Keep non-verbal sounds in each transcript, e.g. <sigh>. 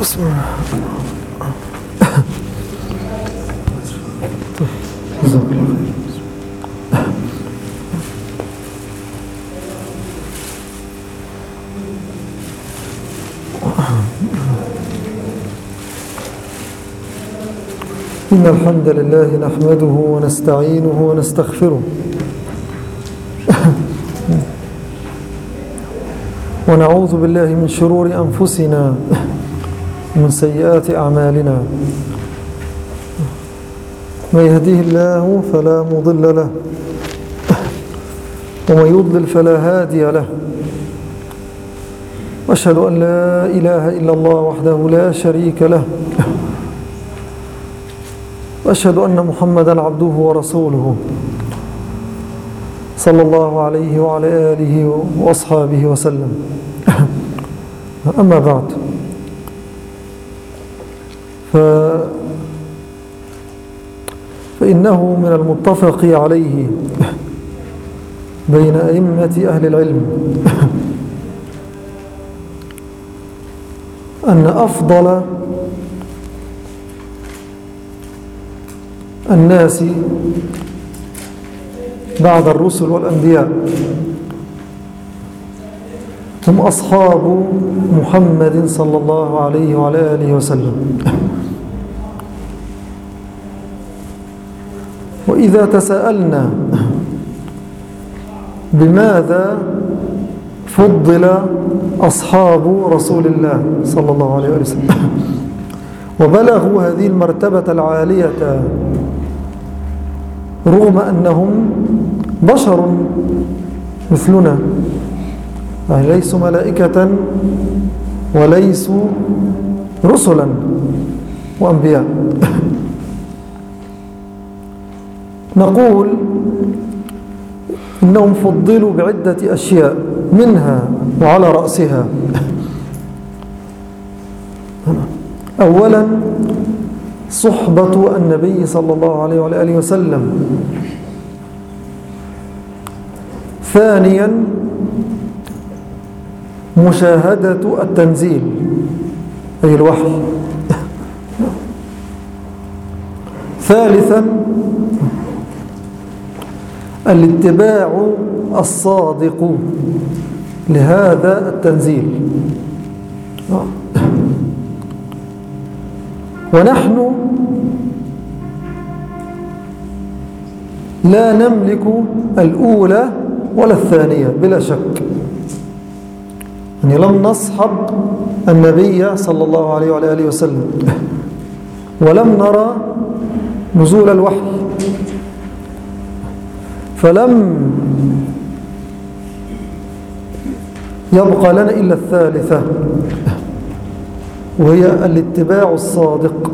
خير إن الحمد لله نحمده ونستعينه ونستغفره. ونعوذ بالله من شرور أنفسنا. ومن سيئات أعمالنا. من يهديه الله فلا مضل له. ومن يضلل فلا هادي له. وأشهد أن لا إله إلا الله وحده لا شريك له. وأشهد أن محمدا عبده ورسوله. صلى الله عليه وعلى آله وأصحابه وسلم. أما بعد. ف فإنه من المتفق عليه بين أئمة أهل العلم أن أفضل الناس بعد الرسل والأنبياء هم أصحاب محمد صلى الله عليه وعلى آله وسلم. وإذا تساءلنا بماذا فضل أصحاب رسول الله صلى الله عليه وسلم؟ وبلغوا هذه المرتبة العالية رغم أنهم بشر مثلنا. يعني ليسوا ملائكة وليسوا رسلا وأنبياء؟ نقول إنهم فضلوا بعدة أشياء منها وعلى رأسها. أولا صحبة النبي صلى الله عليه وآله وسلم. ثانيا مشاهدة التنزيل أي الوحي. <laughs> ثالثا الاتباع الصادق. لهذا التنزيل. ونحن لا نملك الأولى ولا الثانية بلا شك. يعني لم نصحب النبي صلى الله عليه وعلى آله وسلم. ولم نرى نزول الوحي. فلم يبقى لنا إلا الثالثة وهي الاتباع الصادق.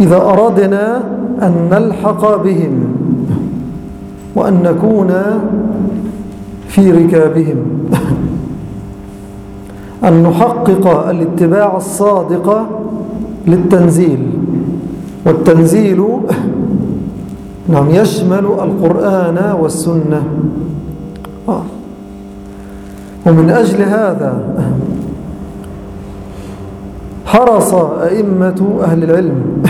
إذا أردنا أن نلحق بهم وأن نكون في ركابهم أن نحقق الاتباع الصادق للتنزيل. والتنزيل نعم. يشمل القرآن والسنة. ومن أجل هذا حرص أئمة أهل العلم <coughs>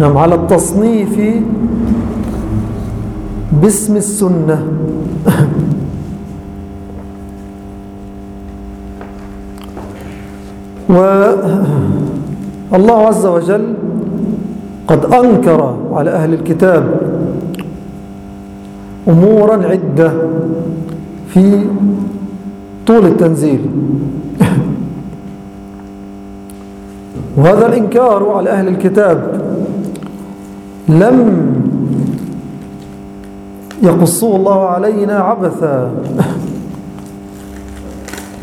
نعم على التصنيف باسم السنة. <coughs> والله عز وجل قد أنكر على أهل الكتاب أمورا عدة في طول التنزيل. <laughs> وهذا الإنكار على أهل الكتاب لم يقصه الله علينا عبثا.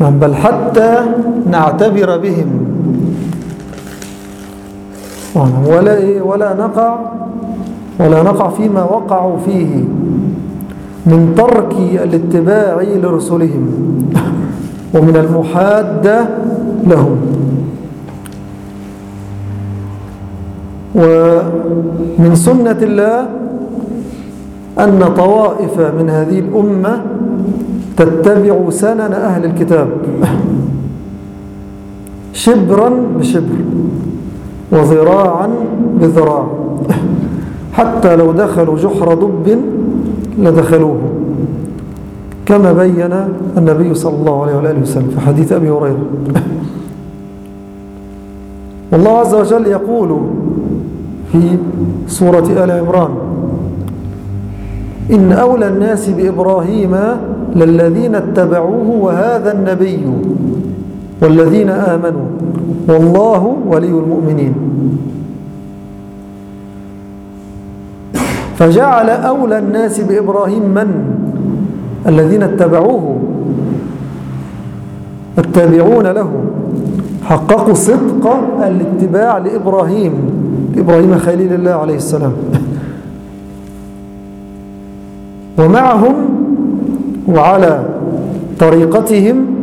<laughs> بل حتى نعتبر بهم ولا ولا نقع ولا نقع فيما وقعوا فيه من ترك الاتباع لرسلهم ومن المحادة لهم. ومن سنة الله أن طوائف من هذه الأمة تتبع سنن أهل الكتاب. شبرا بشبر. وذراعا بذراع. حتى لو دخلوا جحر ضب لدخلوه. كما بين النبي صلى الله عليه وآله وسلم في حديث أبي هريرة. والله عز وجل يقول في سورة آل عمران إن أولى الناس بإبراهيم للذين اتبعوه وهذا النبي. والذين آمنوا والله ولي المؤمنين. فجعل أولى الناس بإبراهيم من؟ الذين اتبعوه. التابعون له. حققوا صدق الاتباع لإبراهيم. إبراهيم خليل الله عليه السلام. ومعهم وعلى طريقتهم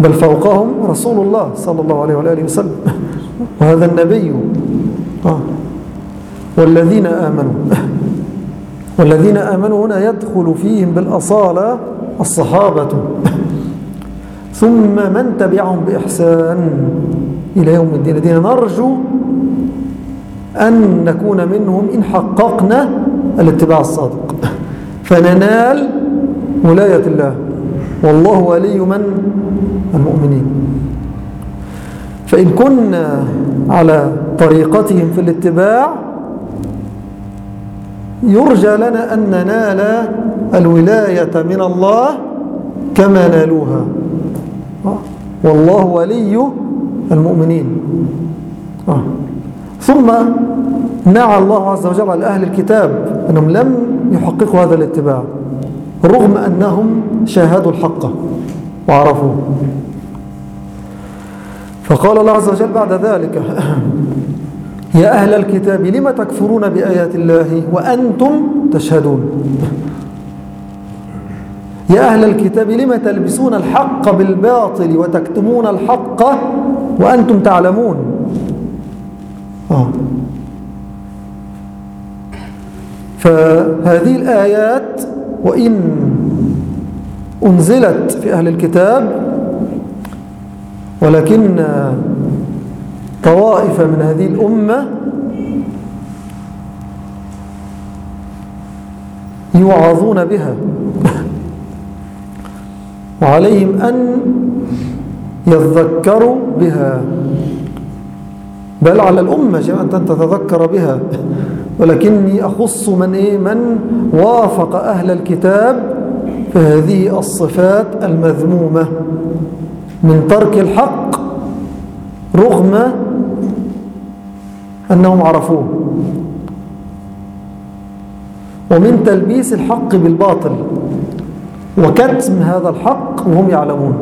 بل فوقهم رسول الله صلى الله عليه وآله وسلم. <laughs> وهذا النبي. آه. والذين آمنوا. <laughs> والذين آمنوا هنا يدخل فيهم بالأصالة الصحابة. <laughs> ثم من تبعهم بإحسان إلى يوم الدين. الدين نرجو أن نكون منهم إن حققنا الاتباع الصادق. فننال ولاية الله. والله ولي من المؤمنين. فإن كنا على طريقتهم في الاتباع يرجى لنا أن ننال الولاية من الله كما نالوها. والله ولي المؤمنين. ثم نعى الله عز وجل على أهل الكتاب أنهم لم يحققوا هذا الاتباع رغم أنهم شاهدوا الحق. وعرفوه. فقال الله عز وجل بعد ذلك <clears throat> يا أهل الكتاب لم تكفرون بآيات الله وأنتم تشهدون؟ <clears throat> يا أهل الكتاب لم تلبسون الحق بالباطل وتكتمون الحق وأنتم تعلمون؟ آه. فهذه الآيات وإن أنزلت في أهل الكتاب ولكن طوائف من هذه الأمة يوعظون بها. وعليهم أن يذكروا بها. بل على الأمة أن تتذكر بها. ولكني أخص من, إيه؟ من وافق أهل الكتاب هذه الصفات المذمومة من ترك الحق رغم أنهم عرفوه. ومن تلبيس الحق بالباطل وكتم هذا الحق وهم يعلمون.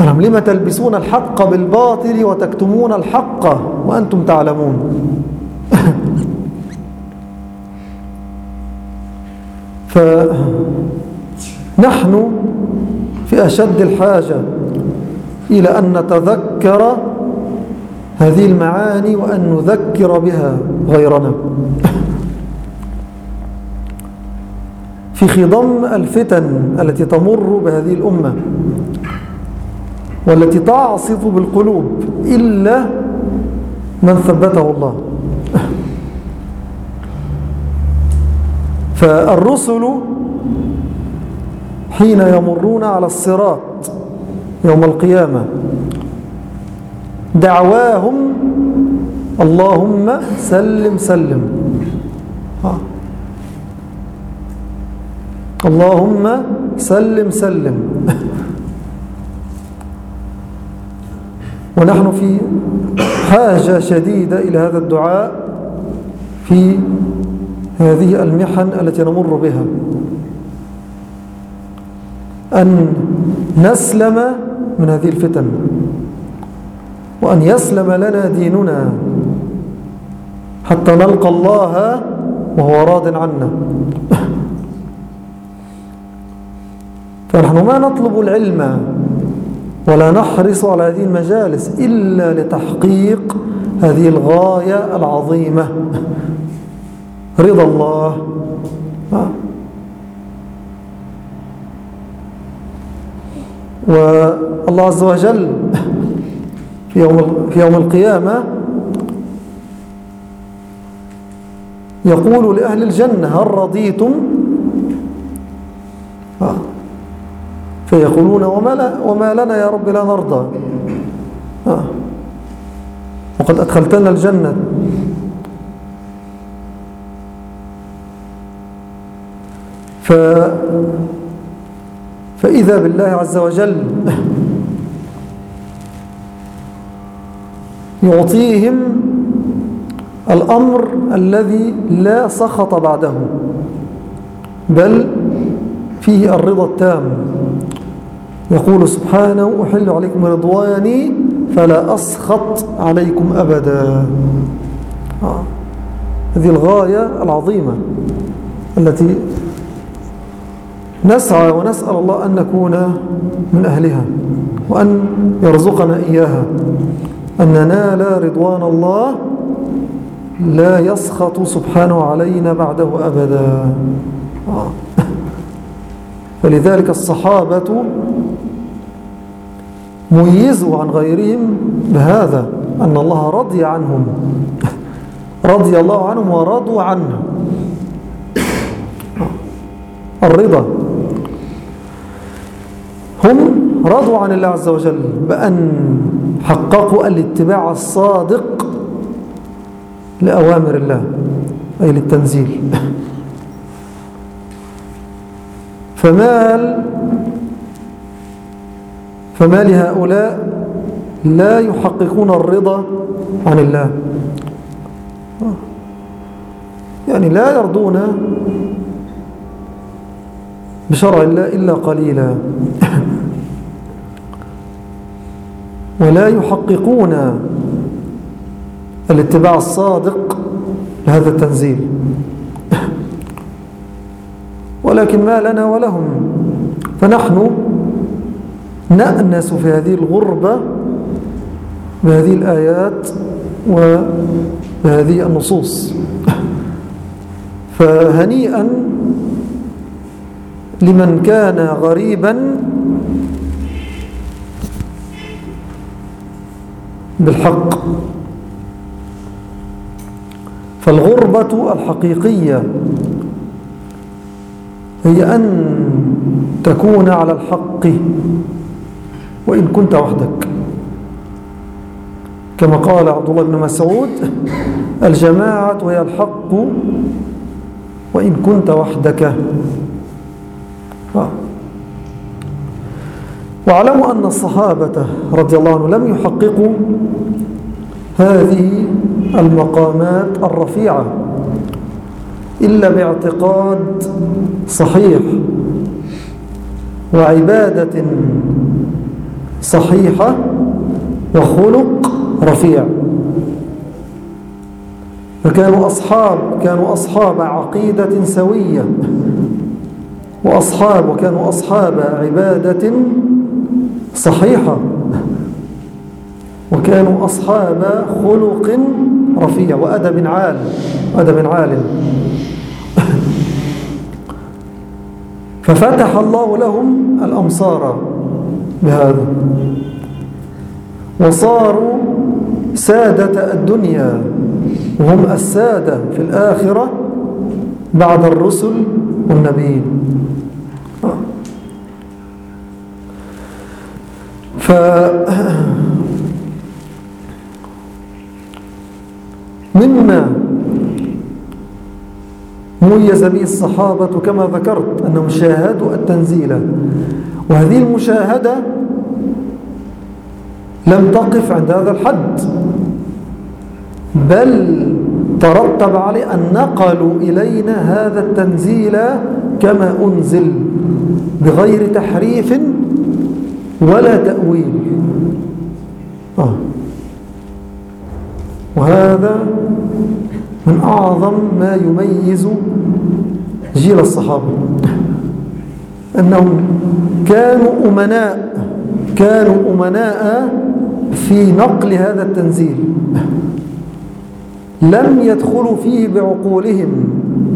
ألم لم تلبسون الحق بالباطل وتكتمون الحق وأنتم تعلمون. فنحن في أشد الحاجة إلى أن نتذكر هذه المعاني وأن نذكر بها غيرنا. في خضم الفتن التي تمر بهذه الأمة والتي تعصف بالقلوب إلا من ثبته الله. فالرسل حين يمرون على الصراط يوم القيامة دعواهم اللهم سلم سلم. اللهم سلم سلم. ونحن في حاجة شديدة إلى هذا الدعاء في هذه المحن التي نمر بها. أن نسلم من هذه الفتن. وأن يسلم لنا ديننا. حتى نلقى الله وهو راض عنا. <laughs> فنحن ما نطلب العلم ولا نحرص على هذه المجالس إلا لتحقيق هذه الغاية العظيمة. <laughs> رضا الله. والله عز وجل في يوم, في يوم القيامة يقول لأهل الجنة هل رضيتم؟ فيقولون وما, وما لنا يا رب لا نرضى. وقد أدخلتنا الجنة. ف فإذا بالله عز وجل يعطيهم الأمر الذي لا سخط بعده بل فيه الرضا التام يقول سبحانه أحل عليكم رضواني فلا أسخط عليكم أبدا آه. هذه الغاية العظيمة التي نسعى ونسأل الله أن نكون من أهلها وأن يرزقنا إياها. أن ننال رضوان الله لا يسخط سبحانه علينا بعده أبدا. <laughs> فلذلك الصحابة ميزوا عن غيرهم بهذا أن الله رضي عنهم. <laughs> رضي الله عنهم ورضوا عنه. الرضا. هم رضوا عن الله عز وجل بأن حققوا الاتباع الصادق لأوامر الله أي للتنزيل. <laughs> فمال فما لهؤلاء لا يحققون الرضا عن الله. يعني لا يرضون بشرع الله إلا قليلا. ولا يحققون الاتباع الصادق لهذا التنزيل. ولكن ما لنا ولهم. فنحن نأنس في هذه الغربة بهذه الآيات وبهذه النصوص. فهنيئا لمن كان غريبا بالحق فالغربة الحقيقية هي أن تكون على الحق وإن كنت وحدك كما قال عبد الله بن مسعود الجماعة هي الحق وإن كنت وحدك. واعلموا أن الصحابة رضي الله عنهم لم يحققوا هذه المقامات الرفيعة إلا باعتقاد صحيح وعبادة صحيحة وخلق رفيع. فكانوا أصحاب كانوا أصحاب عقيدة سوية. وأصحاب وكانوا أصحاب عبادة صحيحة. وكانوا أصحاب خلق رفيع وأدب عال أدب عال. ففتح الله لهم الأمصار بهذا. وصاروا سادة الدنيا وهم السادة في الآخرة بعد الرسل والنبيين. ف مما ميز به الصحابة كما ذكرت أنهم شاهدوا التنزيل وهذه المشاهدة لم تقف عند هذا الحد بل ترتب عليه أن نقلوا إلينا هذا التنزيل كما أنزل بغير تحريف ولا تأويل آه. وهذا من أعظم ما يميز جيل الصحابة أنهم كانوا أمناء كانوا أمناء في نقل هذا التنزيل لم يدخلوا فيه بعقولهم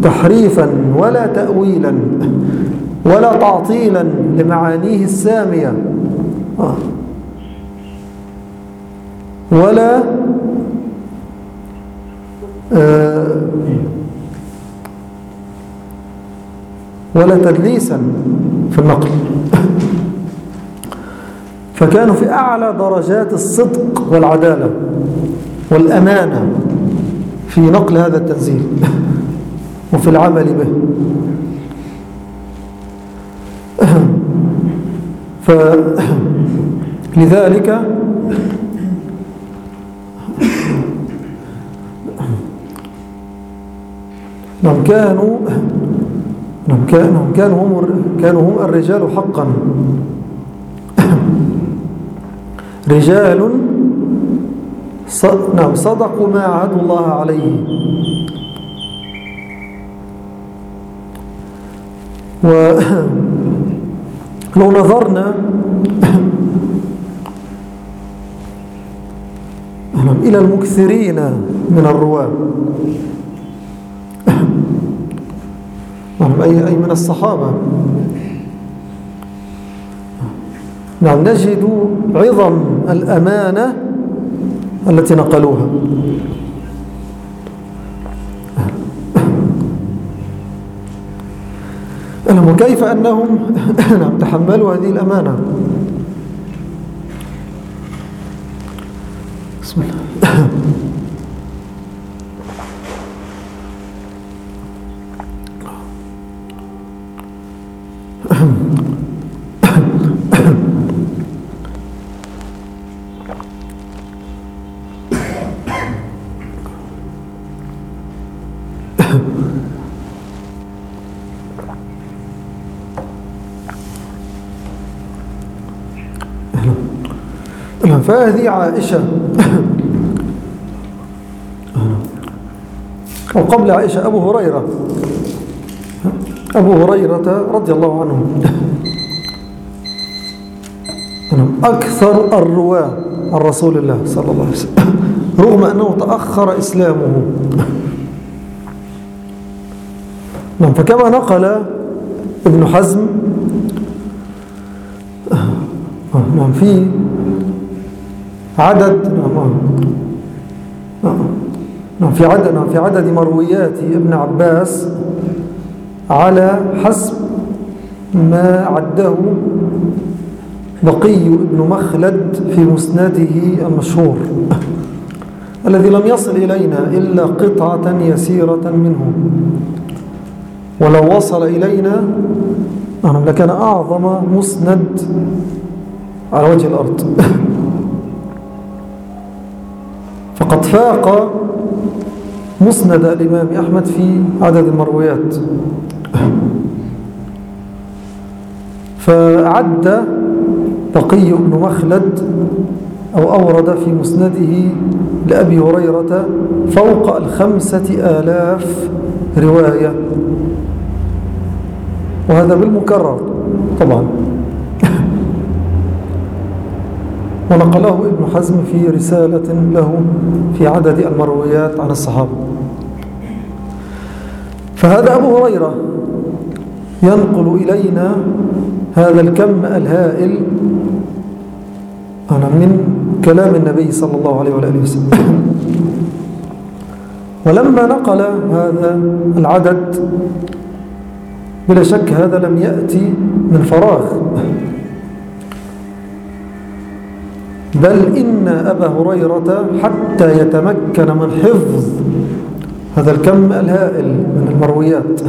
تحريفا ولا تأويلا ولا تعطيلا لمعانيه السامية. ولا آه ولا تدليسا في النقل. <laughs> فكانوا في أعلى درجات الصدق والعدالة والأمانة في نقل هذا التنزيل <laughs> وفي العمل به. <laughs> فلذلك <clears throat> <clears throat> نعم كانوا <clears throat> نعم كانوا كانوا هم كانوا هم الرجال حقا. رجال نعم صدقوا ما عهدوا الله عليه. ولو نظرنا إلى المكثرين من الرواة. أي من الصحابة. نعم نجد عظم الأمانة التي نقلوها. وكيف أنهم <coughs> نعم تحملوا هذه الأمانة؟ بسم الله. فهذه عائشة. وقبل عائشة أبو هريرة. أبو هريرة رضي الله عنه. أكثر الرواة عن رسول الله صلى الله عليه وسلم. رغم أنه تأخر إسلامه. نعم. فكما نقل ابن حزم. نعم. في عدد نعم في عدد في عدد مرويات ابن عباس على حسب ما عده بقي ابن مخلد في مسنده المشهور. الذي لم يصل إلينا إلا قطعة يسيرة منه. ولو وصل إلينا لكان أعظم مسند على وجه الأرض. <laughs> فقد فاق مسند الإمام أحمد في عدد المرويات. فعد بقي بن مخلد أو أورد في مسنده لأبي هريرة فوق الخمسة آلاف رواية. وهذا بالمكرر طبعا. ونقله ابن حزم في رسالة له في عدد المرويات عن الصحابة. فهذا أبو هريرة ينقل إلينا هذا الكم الهائل من كلام النبي صلى الله عليه وآله وسلم. ولما نقل هذا العدد بلا شك هذا لم يأتي من فراغ. بل إن أبا هريرة حتى يتمكن من حفظ هذا الكم الهائل من المرويات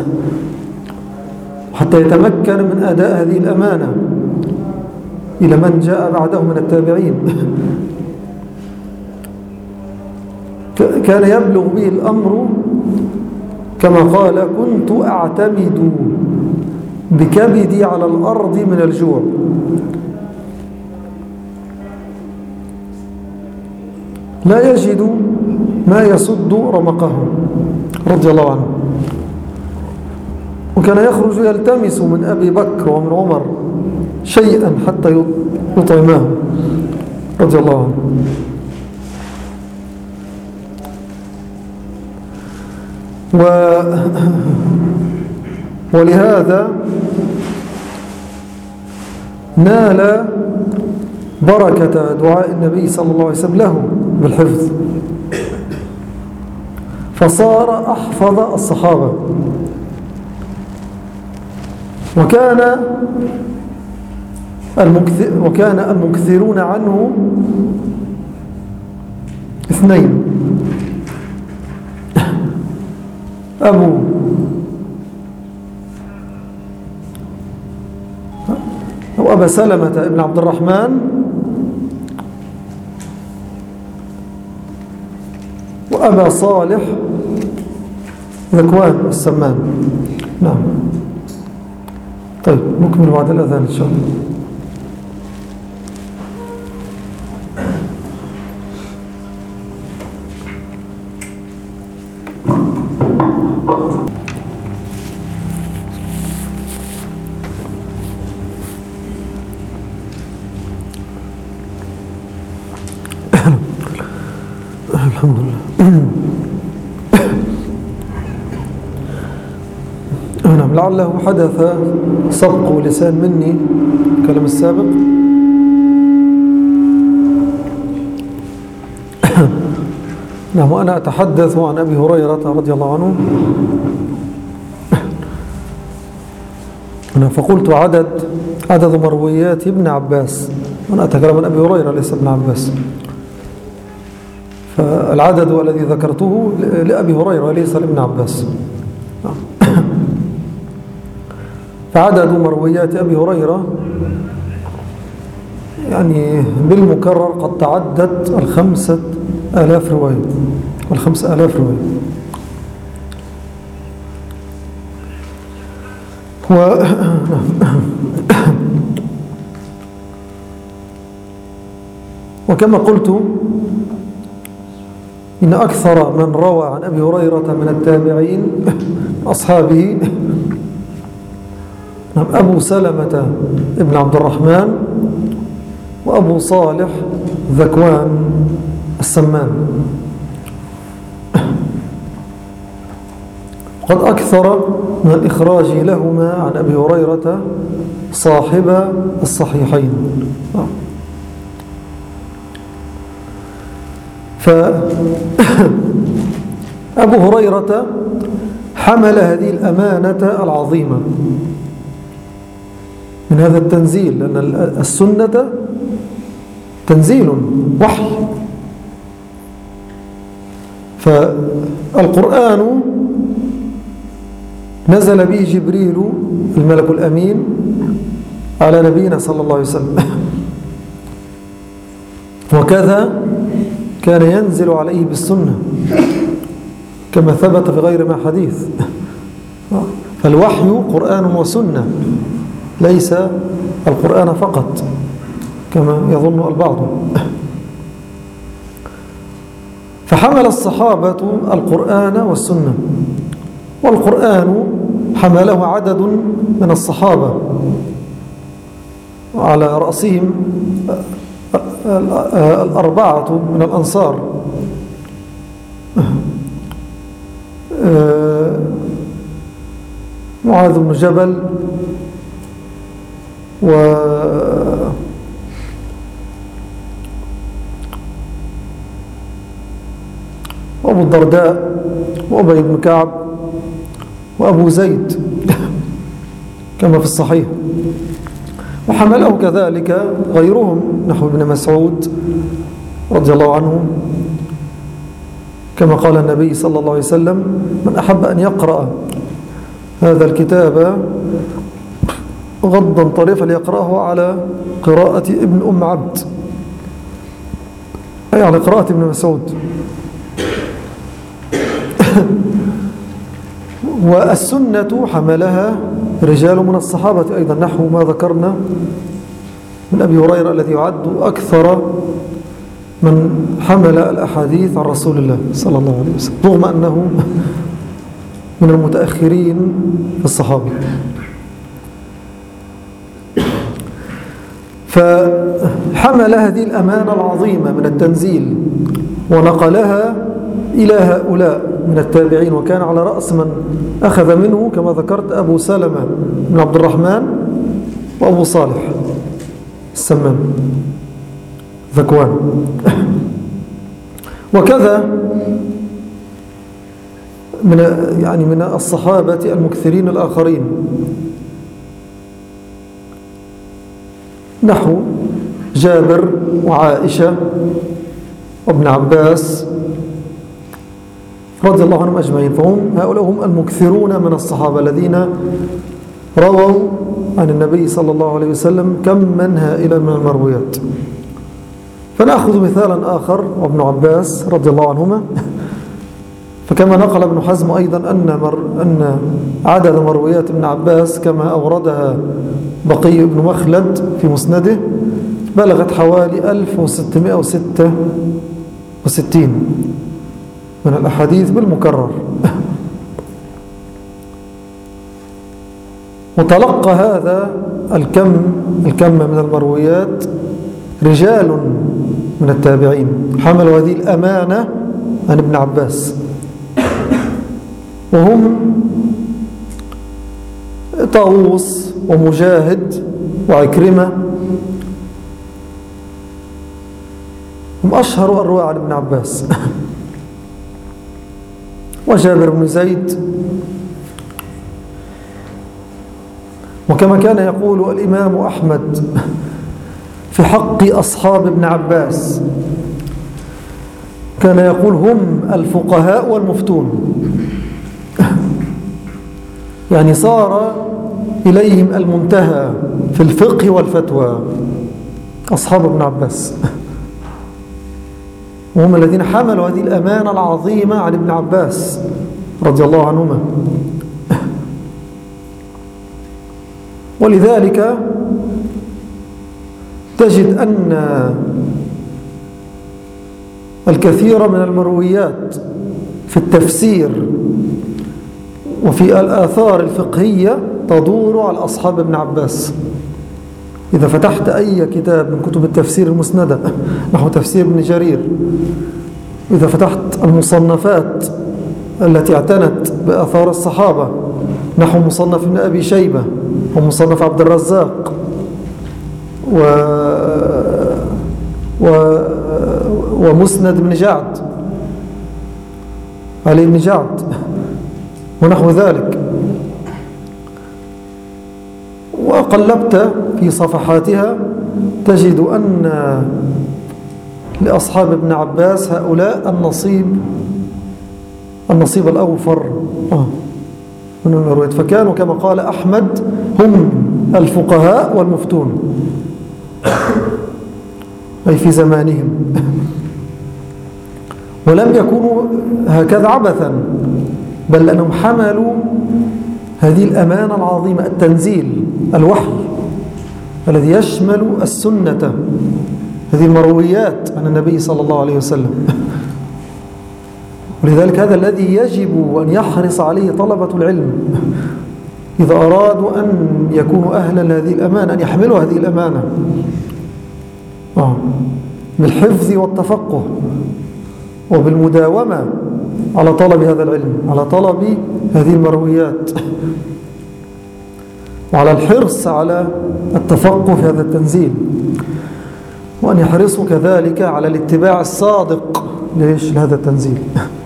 حتى يتمكن من أداء هذه الأمانة إلى من جاء بعده من التابعين. كان يبلغ به الأمر كما قال كنت أعتمد بكبدي على الأرض من الجوع. لا يجد ما يسد رمقه. رضي الله عنه. وكان يخرج يلتمس من أبي بكر ومن عمر شيئا حتى يطعماه. رضي الله عنه. و ولهذا نال بركة دعاء النبي صلى الله عليه وسلم له. بالحفظ. فصار أحفظ الصحابة. وكان وكان المكثرون عنه اثنين. أبو أو أبا سلمة ابن عبد الرحمن وأبا صالح. ذكوان السمان. نعم. طيب نكمل بعد الأذان إن شاء الله. لعله حدث سبق لسان مني. الكلام السابق. <coughs> نعم وأنا أتحدث عن أبي هريرة رضي الله عنه. فقلت عدد عدد مرويات ابن عباس. وأنا أتكلم عن أبي هريرة ليس ابن عباس. فالعدد الذي ذكرته لأبي هريرة ليس لابن عباس. فعدد مرويات أبي هريرة يعني بالمكرر قد تعدت الخمسة آلاف رواية الخمسة آلاف رواية. و <coughs> وكما قلت إن أكثر من روى عن أبي هريرة من التابعين أصحابه أبو سلمة ابن عبد الرحمن وأبو صالح ذكوان السمان. قد أكثر من الإخراج لهما عن أبي هريرة صاحب الصحيحين. فأبو <coughs> هريرة حمل هذه الأمانة العظيمة. من هذا التنزيل لأن السنة تنزيل وحي. فالقرآن نزل به جبريل الملك الأمين على نبينا صلى الله عليه وسلم. وكذا كان ينزل عليه بالسنة كما ثبت في غير ما حديث. فالوحي قرآن وسنة. ليس القرآن فقط كما يظن البعض. فحمل الصحابة القرآن والسنة والقرآن حمله عدد من الصحابة على رأسهم الأربعة من الأنصار. معاذ بن جبل و وأبو الدرداء وأبي بن كعب وأبو زيد <laughs> كما في الصحيح. وحمله كذلك غيرهم نحو ابن مسعود رضي الله عنه. كما قال النبي صلى الله عليه وسلم من أحب أن يقرأ هذا الكتاب غضا طريفا ليقرأه على قراءة ابن أم عبد. أي على قراءة ابن مسعود. <laughs> والسنة حملها رجال من الصحابة أيضا نحو ما ذكرنا من أبي هريرة الذي يعد أكثر من حمل الأحاديث عن رسول الله صلى الله عليه وسلم رغم أنه <laughs> من المتأخرين في الصحابة. فحمل هذه الأمانة العظيمة من التنزيل ونقلها إلى هؤلاء من التابعين وكان على رأس من أخذ منه كما ذكرت أبو سلمة بن عبد الرحمن وأبو صالح. السمان ذكوان. وكذا من يعني من الصحابة المكثرين الآخرين. نحو جابر وعائشة وابن عباس رضي الله عنهم أجمعين. فهم هؤلاء هم المكثرون من الصحابة الذين رووا عن النبي صلى الله عليه وسلم كم من هائلا من المرويات. فنأخذ مثالا آخر وابن عباس رضي الله عنهما. فكما نقل ابن حزم أيضا أن, مر أن عدد مرويات ابن عباس كما أوردها بقي بن مخلد في مسنده بلغت حوالي 1666 من الأحاديث بالمكرر. وتلقى هذا الكم الكم من المرويات رجال من التابعين. حملوا هذه الأمانة عن ابن عباس. وهم طاووس ومجاهد وعكرمة. هم أشهر الرواة عن ابن عباس. <laughs> وجابر بن زيد. وكما كان يقول الإمام أحمد في حق أصحاب ابن عباس كان يقول هم الفقهاء والمفتون. يعني صار إليهم المنتهى في الفقه والفتوى. أصحاب ابن عباس. <laughs> وهم الذين حملوا هذه الأمانة العظيمة عن ابن عباس رضي الله عنهما. <laughs> ولذلك تجد أن الكثير من المرويات في التفسير وفي الآثار الفقهية تدور على أصحاب ابن عباس. إذا فتحت أي كتاب من كتب التفسير المسندة نحو تفسير ابن جرير إذا فتحت المصنفات التي اعتنت بأثار الصحابة نحو مصنف ابن أبي شيبة ومصنف عبد الرزاق و و ومسند بن جعد. علي بن جعد. ونحو ذلك. وقلبت في صفحاتها تجد أن لأصحاب ابن عباس هؤلاء النصيب النصيب الأوفر. آه. من المرويات فكانوا كما قال أحمد هم الفقهاء والمفتون. أي في زمانهم. <laughs> ولم يكونوا هكذا عبثا. بل أنهم حملوا هذه الأمانة العظيمة التنزيل الوحي الذي يشمل السنة. هذه المرويات عن النبي صلى الله عليه وسلم. <laughs> ولذلك هذا الذي يجب أن يحرص عليه طلبة العلم. إذا أرادوا أن يكونوا أهلا لهذه الأمانة أن يحملوا هذه الأمانة. آه. بالحفظ والتفقه وبالمداومة. على طلب هذا العلم على طلب هذه المرويات. وعلى الحرص على التفقه في هذا التنزيل. وأن يحرصوا كذلك على الاتباع الصادق ليش لهذا التنزيل.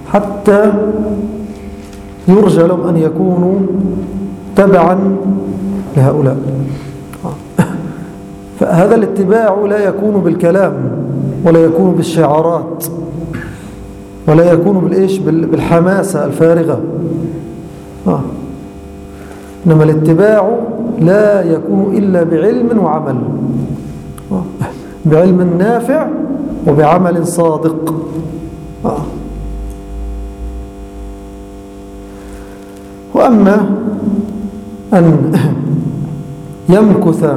حتى يرجى لهم أن يكونوا تبعا لهؤلاء. فهذا الاتباع لا يكون بالكلام ولا يكون بالشعارات. ولا يكون بالإيش بالحماسة الفارغة آه. إنما الاتباع لا يكون إلا بعلم وعمل آه. بعلم نافع وبعمل صادق آه. وأما أن <coughs> يمكث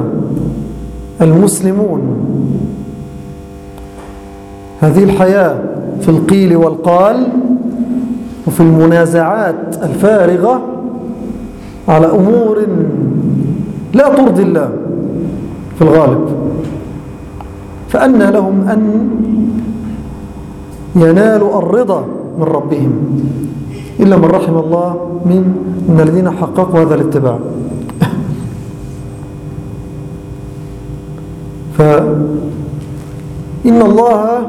المسلمون هذه الحياة في القيل والقال وفي المنازعات الفارغة على أمور لا ترضي الله في الغالب. فأن لهم أن ينالوا الرضا من ربهم. إلا من رحم الله من, من الذين حققوا هذا الاتباع. <laughs> إن الله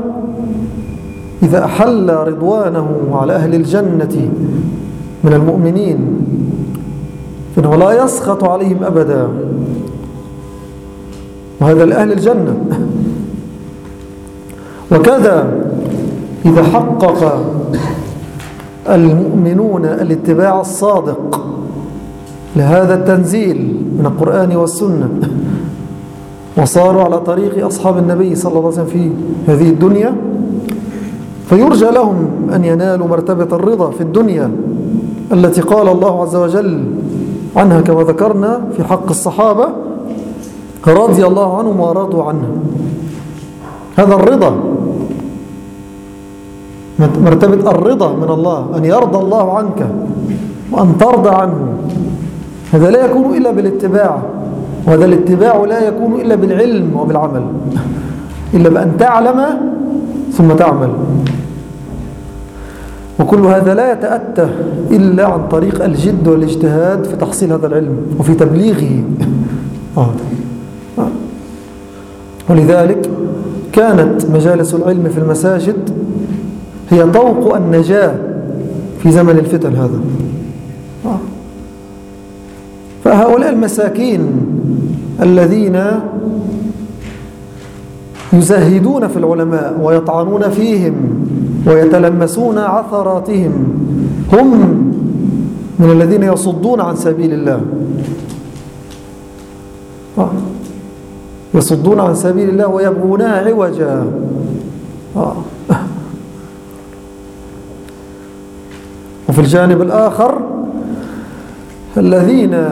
إذا أحل رضوانه على أهل الجنة من المؤمنين فإنه لا يسخط عليهم أبدا. وهذا لأهل الجنة. وكذا إذا حقق المؤمنون الاتباع الصادق لهذا التنزيل من القرآن والسنة وصاروا على طريق أصحاب النبي صلى الله عليه وسلم في هذه الدنيا فيرجى لهم أن ينالوا مرتبة الرضا في الدنيا التي قال الله عز وجل عنها كما ذكرنا في حق الصحابة رضي الله عنهم ورضوا عنه. هذا الرضا مرتبة الرضا من الله أن يرضى الله عنك وأن ترضى عنه. هذا لا يكون إلا بالاتباع وهذا الاتباع لا يكون إلا بالعلم وبالعمل. إلا بأن تعلم ثم تعمل. وكل هذا لا يتأتى إلا عن طريق الجد والاجتهاد في تحصيل هذا العلم وفي تبليغه آه. ولذلك كانت مجالس العلم في المساجد هي طوق النجاة في زمن الفتن هذا آه. فهؤلاء المساكين الذين يزهدون في العلماء ويطعنون فيهم ويتلمسون عثراتهم هم من الذين يصدون عن سبيل الله آه. يصدون عن سبيل الله ويبغونها عوجا آه. وفي الجانب الآخر الذين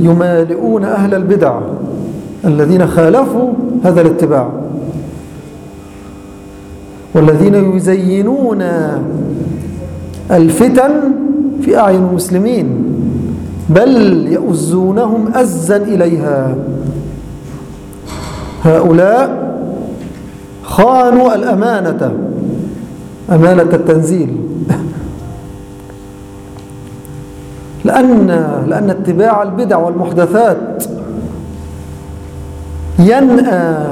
يمالئون أهل البدع الذين خالفوا هذا الاتباع والذين يزينون الفتن في أعين المسلمين بل يؤزونهم أزا إليها. هؤلاء خانوا الأمانة أمانة التنزيل. <laughs> لأن, لأن اتباع البدع والمحدثات ينأى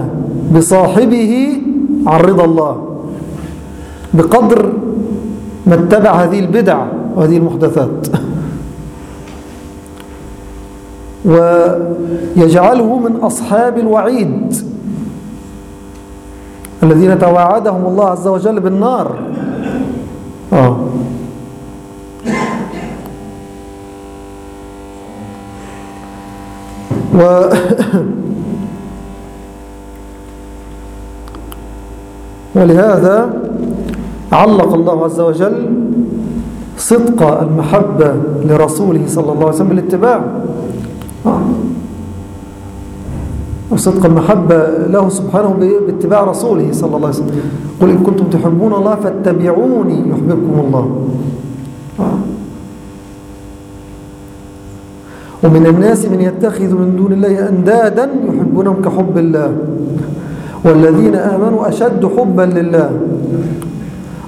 بصاحبه عن رضا الله. بقدر ما اتبع هذه البدع وهذه المحدثات <laughs> ويجعله من أصحاب الوعيد الذين توعدهم الله عز وجل بالنار آه. و <laughs> ولهذا علق الله عز وجل صدق المحبة لرسوله صلى الله عليه وسلم بالاتباع. آه. وصدق المحبة له سبحانه باتباع رسوله صلى الله عليه وسلم. قل إن كنتم تحبون الله فاتبعوني يحببكم الله. آه. ومن الناس من يتخذ من دون الله أندادا يحبونهم كحب الله. والذين آمنوا أشد حبا لله.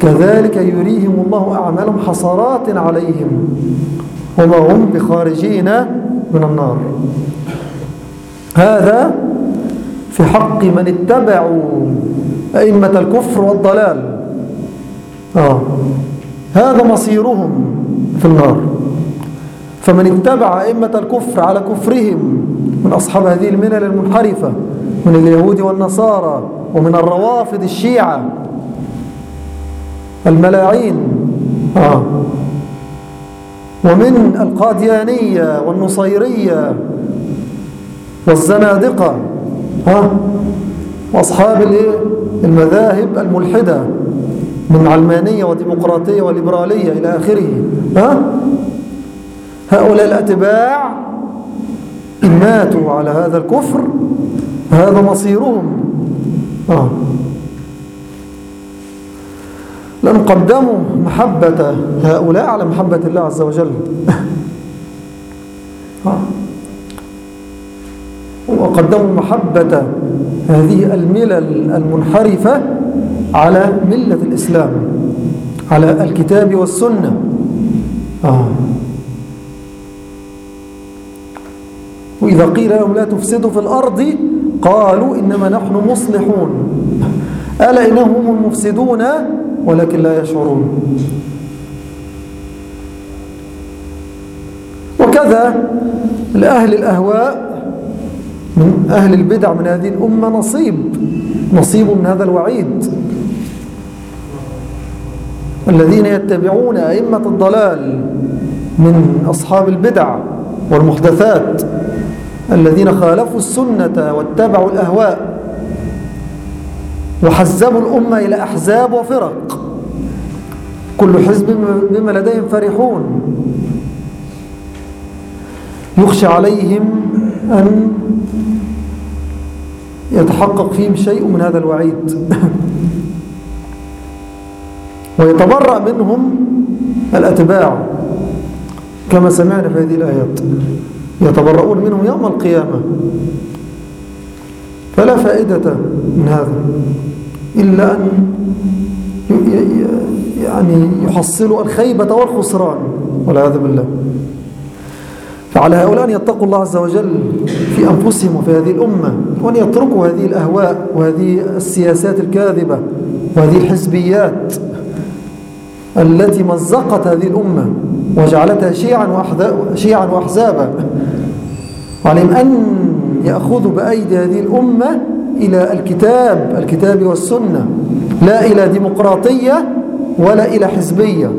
كذلك يريهم الله أعمالهم حصرات عليهم وما هم بخارجين من النار. هذا في حق من اتبعوا أئمة الكفر والضلال. آه. هذا مصيرهم في النار. فمن اتبع أئمة الكفر على كفرهم من أصحاب هذه الملل المنحرفة من اليهود والنصارى ومن الروافد الشيعة الملاعين. آه. ومن القاديانية والنصيرية والزنادقة. ها وأصحاب المذاهب الملحدة من علمانية وديمقراطية وليبرالية إلى آخره. ها هؤلاء الأتباع إن ماتوا على هذا الكفر هذا مصيرهم. آه. لأن قدموا محبة هؤلاء على محبة الله عز وجل. <laughs> وقدموا محبة هذه الملل المنحرفة على ملة الإسلام على الكتاب والسنة. وإذا قيل لهم لا تفسدوا في الأرض قالوا إنما نحن مصلحون. <laughs> ألا إنهم هم المفسدون ولكن لا يشعرون. وكذا لأهل الأهواء من أهل البدع من هذه الأمة نصيب نصيب من هذا الوعيد. الذين يتبعون أئمة الضلال من أصحاب البدع والمحدثات الذين خالفوا السنة واتبعوا الأهواء وحزبوا الأمة إلى أحزاب وفرق. كل حزب بما لديهم فرحون. يخشى عليهم أن يتحقق فيهم شيء من هذا الوعيد. <laughs> ويتبرأ منهم الأتباع. كما سمعنا في هذه الآيات. يتبرؤون منهم يوم القيامة. فلا فائدة من هذا. إلا أن يعني يحصلوا الخيبة والخسران والعياذ بالله. فعلى هؤلاء أن يتقوا الله عز وجل في أنفسهم وفي هذه الأمة وأن يتركوا هذه الأهواء وهذه السياسات الكاذبة وهذه الحزبيات التي مزقت هذه الأمة وجعلتها شيعا, شيعا وأحزابا. وعليهم أن يأخذوا بأيدي هذه الأمة إلى الكتاب الكتاب والسنة لا إلى ديمقراطية ولا إلى حزبية.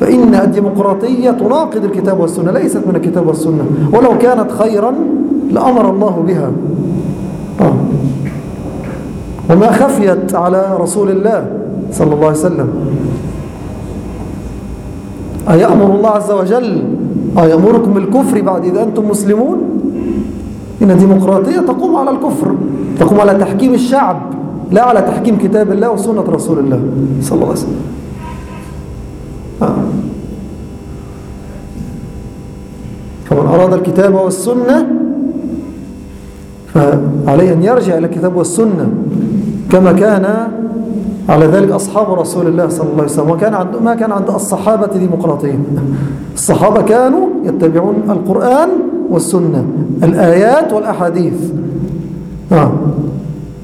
فإن الديمقراطية تناقض الكتاب والسنة ليست من الكتاب والسنة. ولو كانت خيرا لأمر الله بها. آه. وما خفيت على رسول الله صلى الله عليه وسلم. أيأمر الله عز وجل؟ أيأمركم بالكفر بعد إذا أنتم مسلمون؟ إن الديمقراطية تقوم على الكفر تقوم على تحكيم الشعب. لا على تحكيم كتاب الله وسنة رسول الله صلى الله عليه وسلم آه. فمن أراد الكتاب والسنة فعليه أن يرجع إلى الكتاب والسنة كما كان على ذلك أصحاب رسول الله صلى الله عليه وسلم وكان عند ما كان عند الصحابة ديمقراطيين الصحابة كانوا يتبعون القرآن والسنة الآيات والأحاديث آه.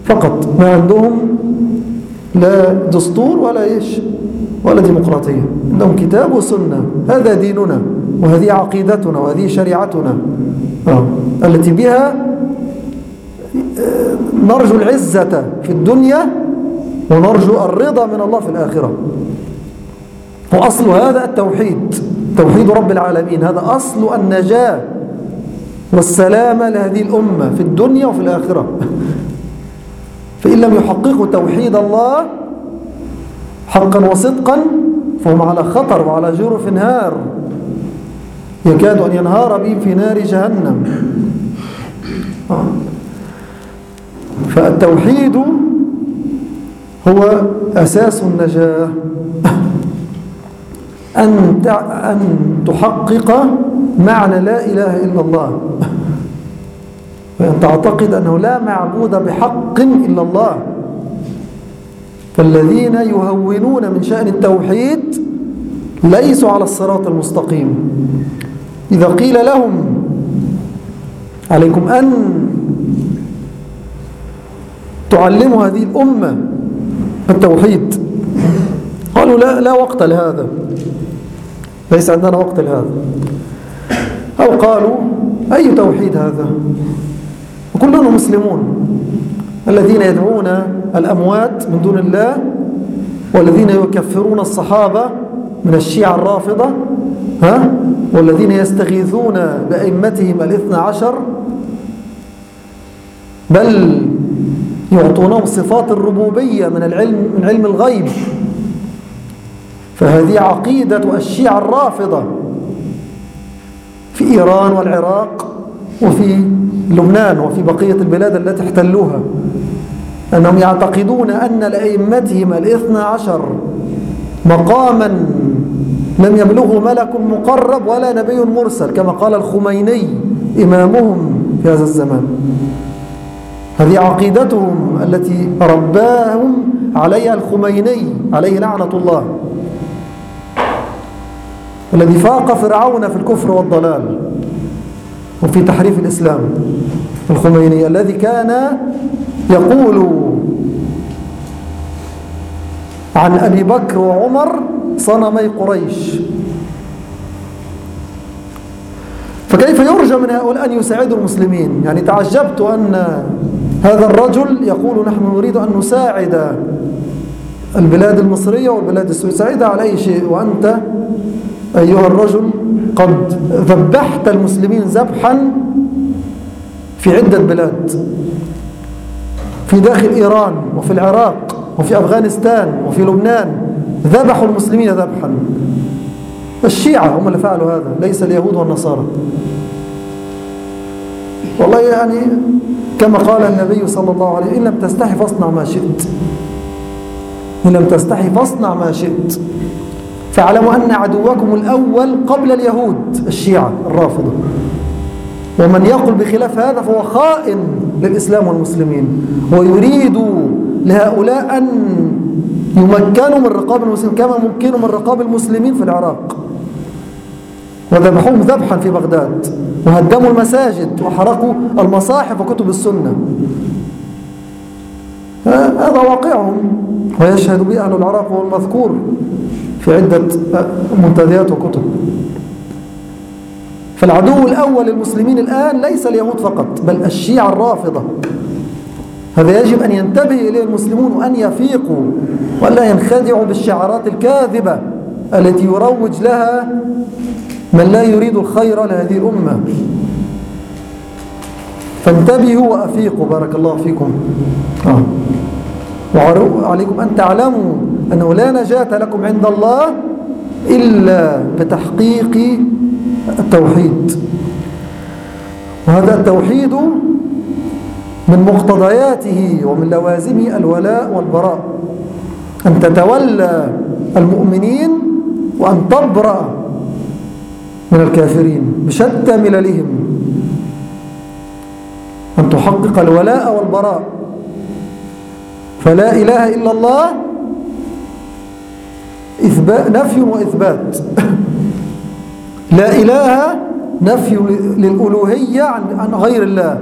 فقط ما عندهم لا دستور ولا إيش ولا ديمقراطية. عندهم كتاب وسنة. هذا ديننا وهذه عقيدتنا وهذه شريعتنا. آه. التي بها آه، نرجو العزة في الدنيا ونرجو الرضا من الله في الآخرة. وأصل هذا التوحيد توحيد رب العالمين. هذا أصل النجاة والسلامة لهذه الأمة في الدنيا وفي الآخرة. <laughs> فإن لم يحققوا توحيد الله حقا وصدقا فهم على خطر وعلى جرف نهار يكاد أن ينهار بهم في نار جهنم. فالتوحيد هو أساس النجاة. أن تحقق معنى لا إله إلا الله. وأن تعتقد أنه لا معبود بحق إلا الله. فالذين يهونون من شأن التوحيد ليسوا على الصراط المستقيم. إذا قيل لهم عليكم أن تعلموا هذه الأمة التوحيد قالوا لا, لا وقت لهذا. ليس عندنا وقت لهذا. أو قالوا أي توحيد هذا؟ وكلنا مسلمون. الذين يدعون الأموات من دون الله والذين يكفرون الصحابة من الشيعة الرافضة ها؟ والذين يستغيثون بأئمتهم الاثنى عشر بل يعطونهم صفات الربوبية من العلم من علم الغيب. فهذه عقيدة الشيعة الرافضة في إيران والعراق وفي لبنان وفي بقية البلاد التي احتلوها. أنهم يعتقدون أن لأئمتهم الاثنى عشر مقاما لم يبلغه ملك مقرب ولا نبي مرسل كما قال الخميني إمامهم في هذا الزمان. هذه عقيدتهم التي رباهم عليها الخميني عليه لعنة الله الذي فاق فرعون في الكفر والضلال. وفي تحريف الإسلام. الخميني الذي كان يقول عن أبي بكر وعمر صنمي قريش. فكيف يرجى من هؤلاء أن يساعدوا المسلمين؟ يعني تعجبت أن هذا الرجل يقول نحن نريد أن نساعد البلاد المصرية والبلاد ساعدها على أي شيء وأنت أيها الرجل قد ذبحت المسلمين ذبحا في عدة بلاد في داخل إيران وفي العراق وفي أفغانستان وفي لبنان ذبحوا المسلمين ذبحا. الشيعة هم اللي فعلوا هذا ليس اليهود والنصارى. والله يعني كما قال النبي صلى الله عليه وسلم إن لم تستحي فاصنع ما شئت. إن لم تستحي فاصنع ما شئت. فاعلموا أن عدوكم الأول قبل اليهود الشيعة الرافضة. ومن يقول بخلاف هذا فهو خائن للإسلام والمسلمين. ويريد لهؤلاء أن يمكنوا من رقاب المسلمين كما ممكنوا من رقاب المسلمين في العراق. وذبحوهم ذبحا في بغداد. وهدموا المساجد وحرقوا المصاحف وكتب السنة. هذا واقعهم. ويشهد به أهل العراق وهو المذكور في عدة منتديات وكتب. فالعدو الأول للمسلمين الآن ليس اليهود فقط بل الشيعة الرافضة. هذا يجب أن ينتبه إليه المسلمون وأن يفيقوا وألا ينخدعوا بالشعارات الكاذبة التي يروج لها من لا يريد الخير لهذه الأمة. فانتبهوا وأفيقوا. بارك الله فيكم. آه. وعليكم أن تعلموا أنه لا نجاة لكم عند الله إلا بتحقيق التوحيد. وهذا التوحيد من مقتضياته ومن لوازمه الولاء والبراء. أن تتولى المؤمنين وأن تبرأ من الكافرين بشتى مللهم. أن تحقق الولاء والبراء. فلا إله إلا الله إثبات نفي وإثبات. <laughs> لا إله نفي للألوهية عن غير الله.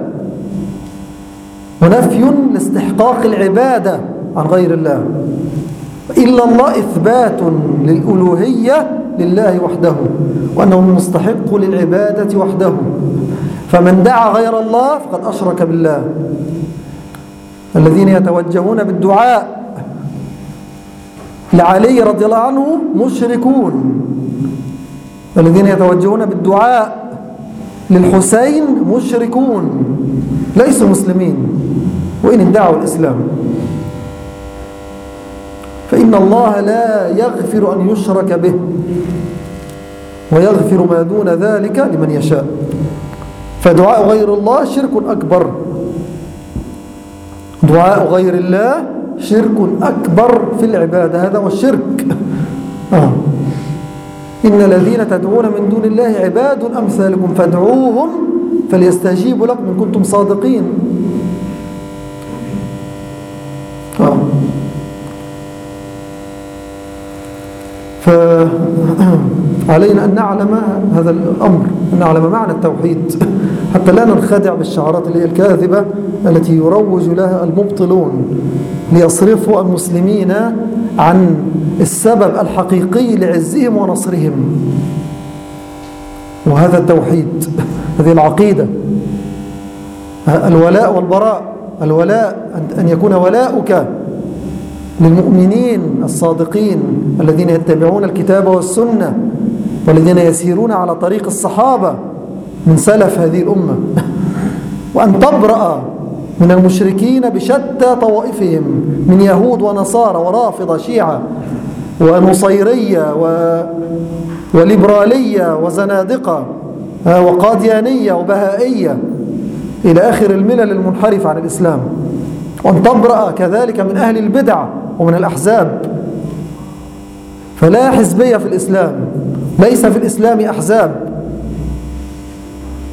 ونفي لاستحقاق العبادة عن غير الله. إلا الله إثبات للألوهية لله وحده وأنه المستحق للعبادة وحده. فمن دعا غير الله فقد أشرك بالله. الذين يتوجهون بالدعاء لعلي رضي الله عنه مشركون. الذين يتوجهون بالدعاء للحسين مشركون ليسوا مسلمين وإن ادعوا الإسلام. فإن الله لا يغفر أن يشرك به ويغفر ما دون ذلك لمن يشاء. فدعاء غير الله شرك أكبر. دعاء غير الله شرك أكبر في العبادة هذا هو الشرك آه. إن الذين تدعون من دون الله عباد أمثالكم فادعوهم فليستجيبوا لكم إن كنتم صادقين آه. فعلينا <clears throat> أن نعلم هذا الأمر أن نعلم معنى التوحيد حتى لا ننخدع بالشعارات الكاذبة التي يروج لها المبطلون ليصرفوا المسلمين عن السبب الحقيقي لعزهم ونصرهم. وهذا التوحيد هذه العقيدة. الولاء والبراء الولاء أن يكون ولاؤك للمؤمنين الصادقين الذين يتبعون الكتاب والسنة والذين يسيرون على طريق الصحابة. من سلف هذه الأمة. <laughs> وأن تبرأ من المشركين بشتى طوائفهم من يهود ونصارى ورافضة شيعة ونصيرية و... وليبرالية وزنادقة وقاديانية وبهائية إلى آخر الملل المنحرفة عن الإسلام. وأن تبرأ كذلك من أهل البدع ومن الأحزاب. فلا حزبية في الإسلام ليس في الإسلام أحزاب.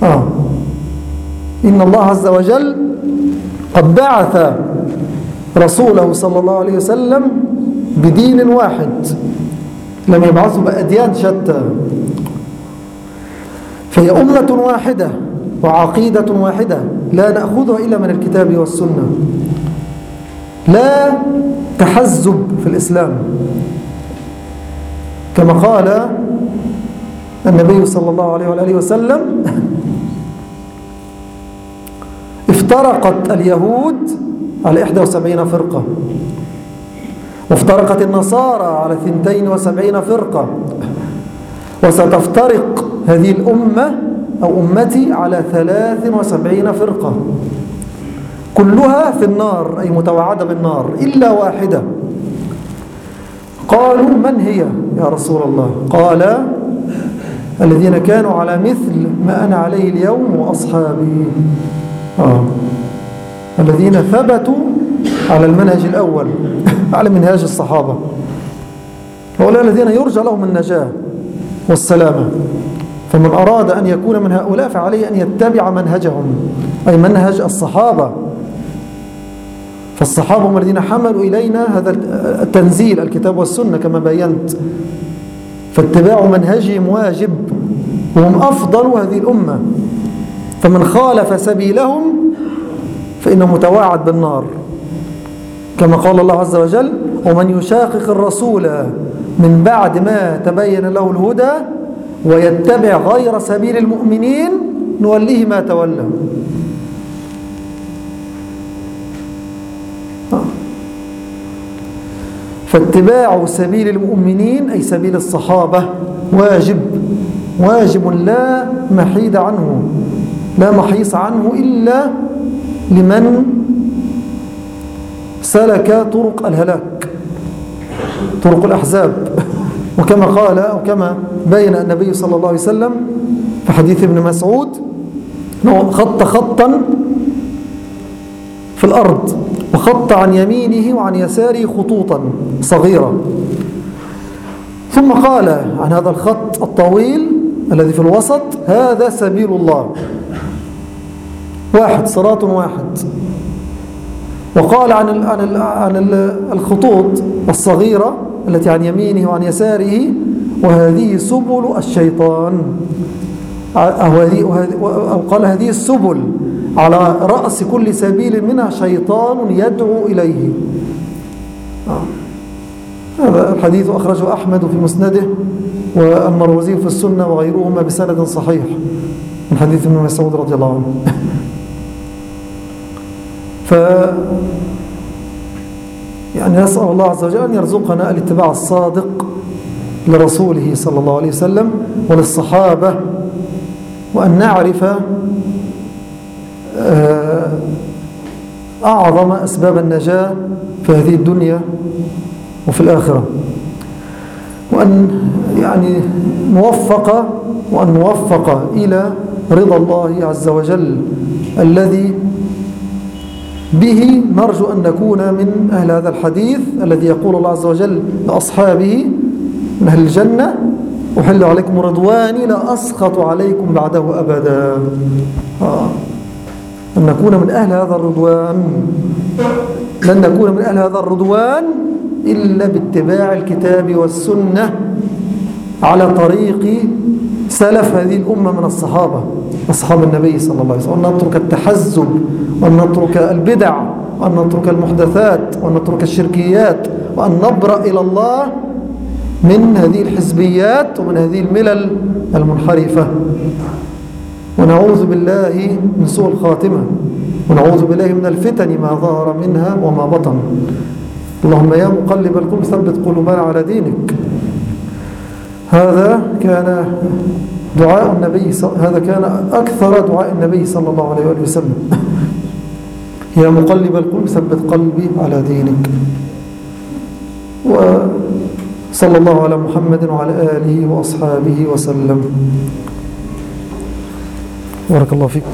آه. إن الله عز وجل قد بعث رسوله صلى الله عليه وسلم بدين واحد. لم يبعثوا بأديان شتى. فهي أمة واحدة وعقيدة واحدة لا نأخذها إلا من الكتاب والسنة. لا تحزب في الإسلام. كما قال النبي صلى الله عليه وآله وسلم افترقت اليهود على 71 فرقة. وافترقت النصارى على 72 فرقة. وستفترق هذه الأمة أو أمتي على 73 فرقة. كلها في النار أي متوعدة بالنار إلا واحدة. قالوا من هي يا رسول الله؟ قال الذين كانوا على مثل ما أنا عليه اليوم وأصحابي. آه. الذين ثبتوا على المنهج الأول <laughs> على منهاج الصحابة. هؤلاء الذين يرجى لهم النجاة والسلامة. فمن أراد أن يكون من هؤلاء فعليه أن يتبع منهجهم أي منهج الصحابة. فالصحابة هم الذين حملوا إلينا هذا التنزيل الكتاب والسنة كما بينت. فاتباع منهجهم واجب وهم أفضل هذه الأمة. فمن خالف سبيلهم فإنه متواعد بالنار. كما قال الله عز وجل ومن يشاقق الرسول من بعد ما تبين له الهدى ويتبع غير سبيل المؤمنين نوليه ما تولى. فاتباع سبيل المؤمنين أي سبيل الصحابة واجب واجب لا محيد عنه. لا محيص عنه إلا لمن سلك طرق الهلاك طرق الأحزاب. <laughs> وكما قال أو كما بين النبي صلى الله عليه وسلم في حديث ابن مسعود خط خطا في الأرض وخط عن يمينه وعن يساره خطوطا صغيرة. ثم قال عن هذا الخط الطويل الذي في الوسط هذا سبيل الله. واحد صراط واحد. وقال عن عن عن ال الخطوط الصغيرة التي عن يمينه وعن يساره وهذه سبل الشيطان. أو قال هذه السبل على رأس كل سبيل منها شيطان يدعو إليه. آه. هذا الحديث أخرجه أحمد في مسنده والمروزي في السنة وغيرهما بسند صحيح. من حديث ابن مسعود رضي الله عنه. <laughs> ف يعني نسأل الله عز وجل أن يرزقنا الاتباع الصادق لرسوله صلى الله عليه وسلم وللصحابة وأن نعرف آه، أعظم أسباب النجاة في هذه الدنيا وفي الآخرة. وأن يعني نوفق وأن نوفق إلى رضا الله عز وجل الذي به نرجو أن نكون من أهل هذا الحديث الذي يقول الله عز وجل لأصحابه من أهل الجنة؟ أحل عليكم رضواني لا أسخط عليكم بعده أبدا. آه. أن نكون من أهل هذا الرضوان. لن نكون من أهل هذا الرضوان إلا باتباع الكتاب والسنة على طريق سلف هذه الأمة من الصحابة أصحاب النبي صلى الله عليه وسلم. نترك التحزب وأن نترك البدع وأن نترك المحدثات وأن نترك الشركيات وأن نبرأ إلى الله من هذه الحزبيات ومن هذه الملل المنحرفة. ونعوذ بالله من سوء الخاتمة ونعوذ بالله من الفتن ما ظهر منها وما بطن. اللهم يا مقلب القلوب ثبت قلوبنا على دينك. هذا كان دعاء النبي هذا كان أكثر دعاء النبي صلى الله عليه وسلم. يا مقلب القلوب ثبت قلبي على دينك. وصلى الله على محمد وعلى آله وأصحابه وسلم. بارك الله فيك.